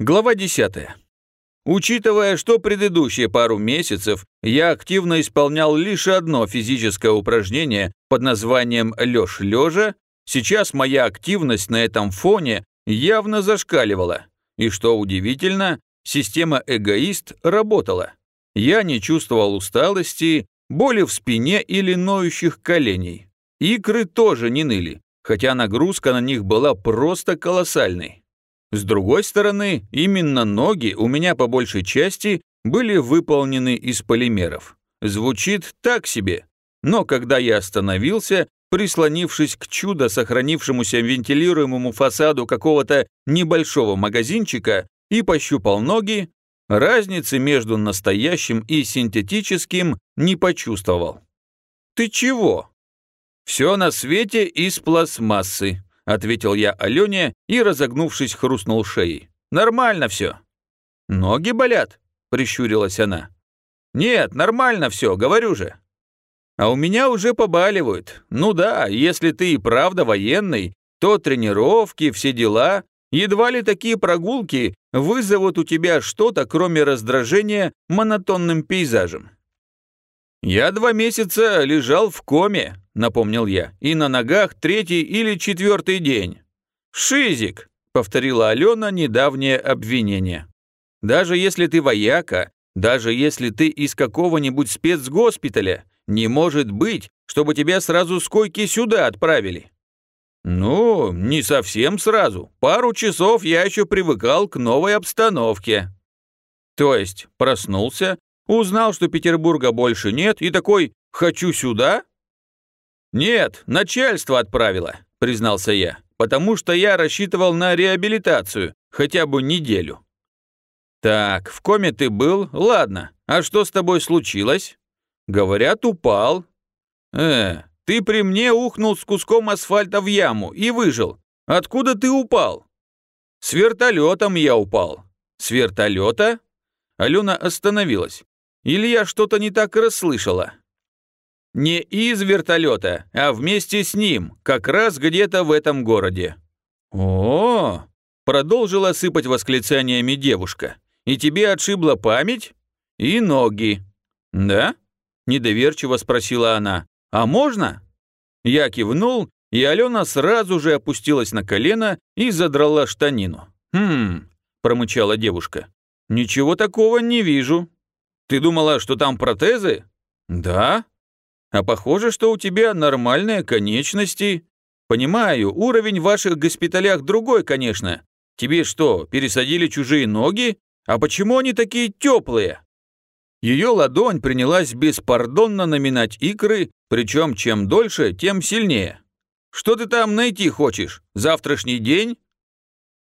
Глава 10. Учитывая, что предыдущие пару месяцев я активно исполнял лишь одно физическое упражнение под названием «Лёж лёжа», сейчас моя активность на этом фоне явно зашкаливала. И что удивительно, система «Эгоист» работала. Я не чувствовал усталости, боли в спине или ноющих коленей. Икры тоже не ныли, хотя нагрузка на них была просто колоссальной. С другой стороны, именно ноги у меня по большей части были выполнены из полимеров. Звучит так себе. Но когда я остановился, прислонившись к чудо сохранившемуся вентилируемому фасаду какого-то небольшого магазинчика и пощупал ноги, разницы между настоящим и синтетическим не почувствовал. «Ты чего?» «Все на свете из пластмассы», — ответил я Алене и, разогнувшись, хрустнул шеей. «Нормально все». «Ноги болят?» — прищурилась она. «Нет, нормально все, говорю же». «А у меня уже побаливают. Ну да, если ты и правда военный, то тренировки, все дела, едва ли такие прогулки вызовут у тебя что-то, кроме раздражения монотонным пейзажем». «Я два месяца лежал в коме», — напомнил я, «и на ногах третий или четвертый день». «Шизик», — повторила Алена недавнее обвинение. «Даже если ты вояка, даже если ты из какого-нибудь спецгоспиталя, не может быть, чтобы тебя сразу с койки сюда отправили». «Ну, не совсем сразу. Пару часов я еще привыкал к новой обстановке». То есть проснулся, Узнал, что Петербурга больше нет, и такой «хочу сюда?» «Нет, начальство отправило», — признался я, «потому что я рассчитывал на реабилитацию, хотя бы неделю». «Так, в коме ты был, ладно, а что с тобой случилось?» «Говорят, упал». «Э, ты при мне ухнул с куском асфальта в яму и выжил. Откуда ты упал?» «С вертолетом я упал». «С вертолета?» Алена остановилась. Или я что-то не так расслышала? Не из вертолета, а вместе с ним, как раз где-то в этом городе. О, продолжила сыпать восклицаниями девушка. И тебе отшибла память? И ноги. Да? Недоверчиво спросила она. А можно? Я кивнул, и Алена сразу же опустилась на колено и задрала штанину. «Хм», – промычала девушка. «Ничего такого не вижу». Ты думала, что там протезы? Да. А похоже, что у тебя нормальные конечности. Понимаю, уровень в ваших госпиталях другой, конечно. Тебе что, пересадили чужие ноги? А почему они такие теплые? Ее ладонь принялась беспардонно наминать икры, причем чем дольше, тем сильнее. Что ты там найти хочешь? Завтрашний день?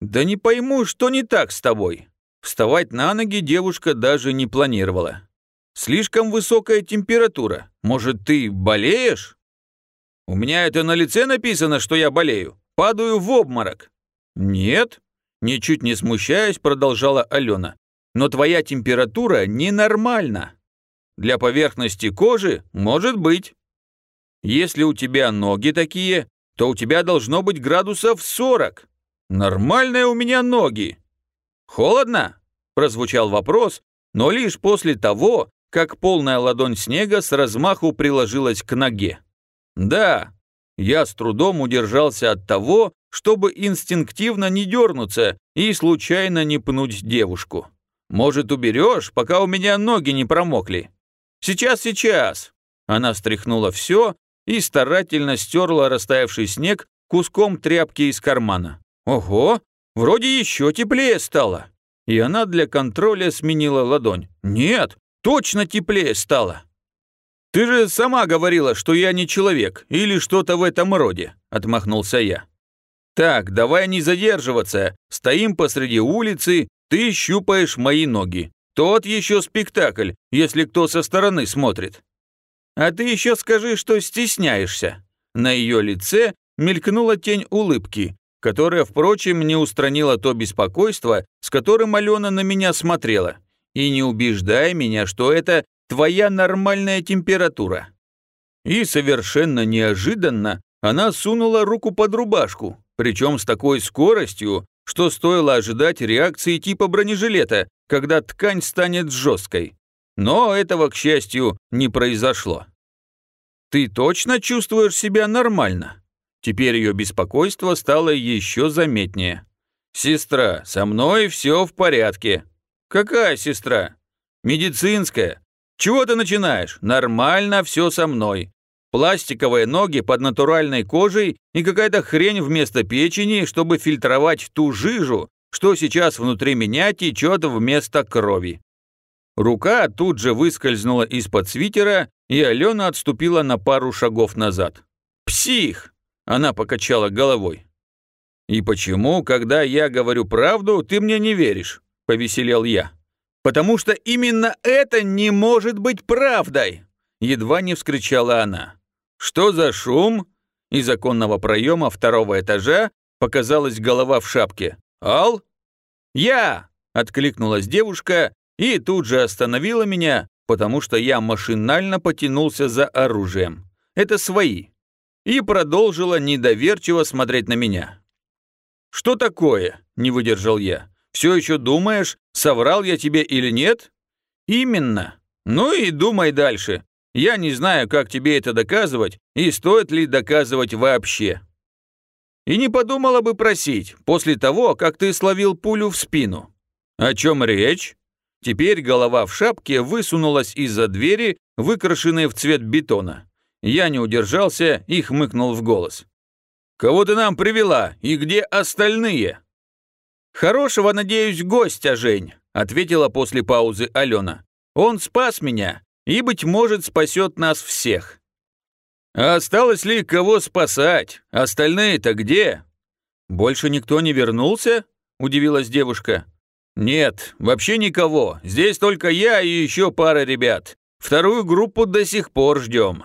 Да не пойму, что не так с тобой. Вставать на ноги девушка даже не планировала. «Слишком высокая температура. Может, ты болеешь?» «У меня это на лице написано, что я болею. Падаю в обморок». «Нет», – ничуть не смущаясь, продолжала Алена. «Но твоя температура ненормальна. Для поверхности кожи может быть. Если у тебя ноги такие, то у тебя должно быть градусов 40. Нормальные у меня ноги. «Холодно?» – прозвучал вопрос, но лишь после того, как полная ладонь снега с размаху приложилась к ноге. «Да». Я с трудом удержался от того, чтобы инстинктивно не дернуться и случайно не пнуть девушку. «Может, уберешь, пока у меня ноги не промокли?» «Сейчас, сейчас!» Она стряхнула все и старательно стерла растаявший снег куском тряпки из кармана. «Ого, Вроде еще теплее стало. И она для контроля сменила ладонь. Нет, точно теплее стало. Ты же сама говорила, что я не человек или что-то в этом роде, отмахнулся я. Так, давай не задерживаться. Стоим посреди улицы, ты щупаешь мои ноги. Тот еще спектакль, если кто со стороны смотрит. А ты еще скажи, что стесняешься. На ее лице мелькнула тень улыбки, которая, впрочем, не устранила то беспокойство, с которым Алена на меня смотрела. И не убеждай меня, что это твоя нормальная температура. И совершенно неожиданно она сунула руку под рубашку, причем с такой скоростью, что стоило ожидать реакции типа бронежилета, когда ткань станет жесткой. Но этого, к счастью, не произошло. «Ты точно чувствуешь себя нормально?» Теперь ее беспокойство стало еще заметнее. «Сестра, со мной все в порядке». «Какая сестра?» «Медицинская. Чего ты начинаешь? Нормально все со мной. Пластиковые ноги под натуральной кожей и какая-то хрень вместо печени, чтобы фильтровать ту жижу, что сейчас внутри меня течет вместо крови. Рука тут же выскользнула из-под свитера, и Алена отступила на пару шагов назад. «Псих!» – она покачала головой. «И почему, когда я говорю правду, ты мне не веришь?» – повеселел я. «Потому что именно это не может быть правдой!» – едва не вскричала она. «Что за шум?» Из оконного проема второго этажа показалась голова в шапке. «Ал?» «Я!» – откликнулась девушка и тут же остановила меня, потому что я машинально потянулся за оружием. Это свои. И продолжила недоверчиво смотреть на меня. «Что такое?» – не выдержал я. «Все еще думаешь, соврал я тебе или нет?» «Именно. Ну и думай дальше. Я не знаю, как тебе это доказывать и стоит ли доказывать вообще. И не подумала бы просить, после того, как ты словил пулю в спину. О чем речь? Теперь голова в шапке высунулась из-за двери, выкрашенной в цвет бетона. Я не удержался и хмыкнул в голос. «Кого ты нам привела и где остальные?» «Хорошего, надеюсь, гостя, Жень», — ответила после паузы Алена. «Он спас меня, и, быть может, спасет нас всех. А осталось ли кого спасать? Остальные-то где? Больше никто не вернулся? Удивилась девушка. Нет, вообще никого. Здесь только я и еще пара ребят. Вторую группу до сих пор ждем.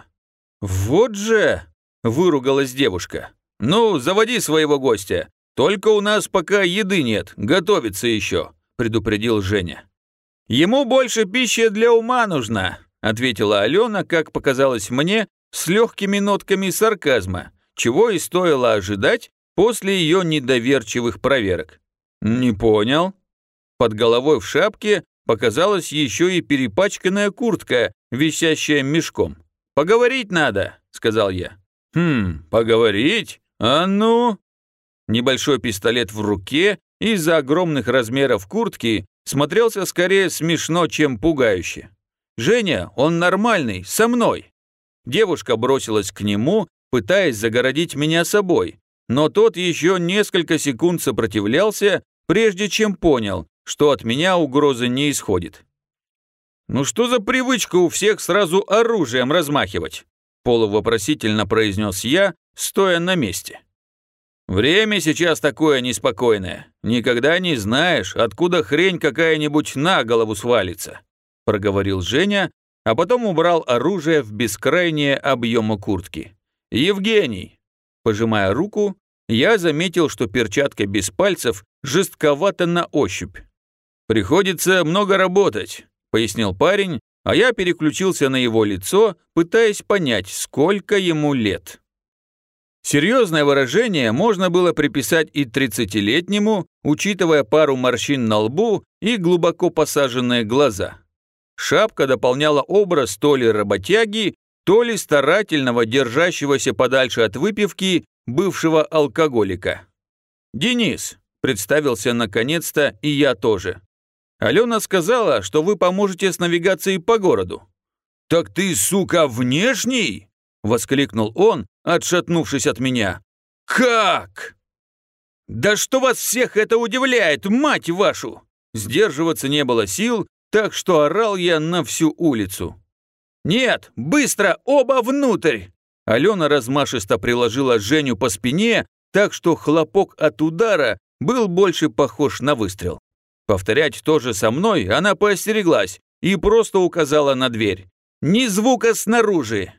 Вот же, выругалась девушка. Ну, заводи своего гостя. Только у нас пока еды нет, готовится еще, предупредил Женя. Ему больше пищи для ума нужна, ответила Алена, как показалось мне, с легкими нотками сарказма, чего и стоило ожидать после ее недоверчивых проверок. «Не понял». Под головой в шапке показалась еще и перепачканная куртка, висящая мешком. «Поговорить надо», — сказал я. «Хм, поговорить? А ну?» Небольшой пистолет в руке из-за огромных размеров куртки смотрелся скорее смешно, чем пугающе. «Женя, он нормальный, со мной!» Девушка бросилась к нему, пытаясь загородить меня собой, но тот еще несколько секунд сопротивлялся, прежде чем понял, что от меня угрозы не исходит. «Ну что за привычка у всех сразу оружием размахивать?» полувопросительно произнес я, стоя на месте. «Время сейчас такое неспокойное. Никогда не знаешь, откуда хрень какая-нибудь на голову свалится проговорил Женя, а потом убрал оружие в бескрайние объемы куртки. «Евгений!» Пожимая руку, я заметил, что перчатка без пальцев жестковата на ощупь. «Приходится много работать», — пояснил парень, а я переключился на его лицо, пытаясь понять, сколько ему лет. Серьезное выражение можно было приписать и тридцатилетнему, учитывая пару морщин на лбу и глубоко посаженные глаза. Шапка дополняла образ то ли работяги, то ли старательного, держащегося подальше от выпивки, бывшего алкоголика. «Денис», — представился наконец-то, и я тоже. «Алена сказала, что вы поможете с навигацией по городу». «Так ты, сука, внешний?» — воскликнул он, отшатнувшись от меня. «Как?» «Да что вас всех это удивляет, мать вашу!» Сдерживаться не было сил, так что орал я на всю улицу. «Нет, быстро, оба внутрь!» Алена размашисто приложила Женю по спине, так что хлопок от удара был больше похож на выстрел. Повторять то же со мной она поостереглась и просто указала на дверь. «Ни звука снаружи!